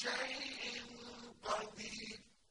change.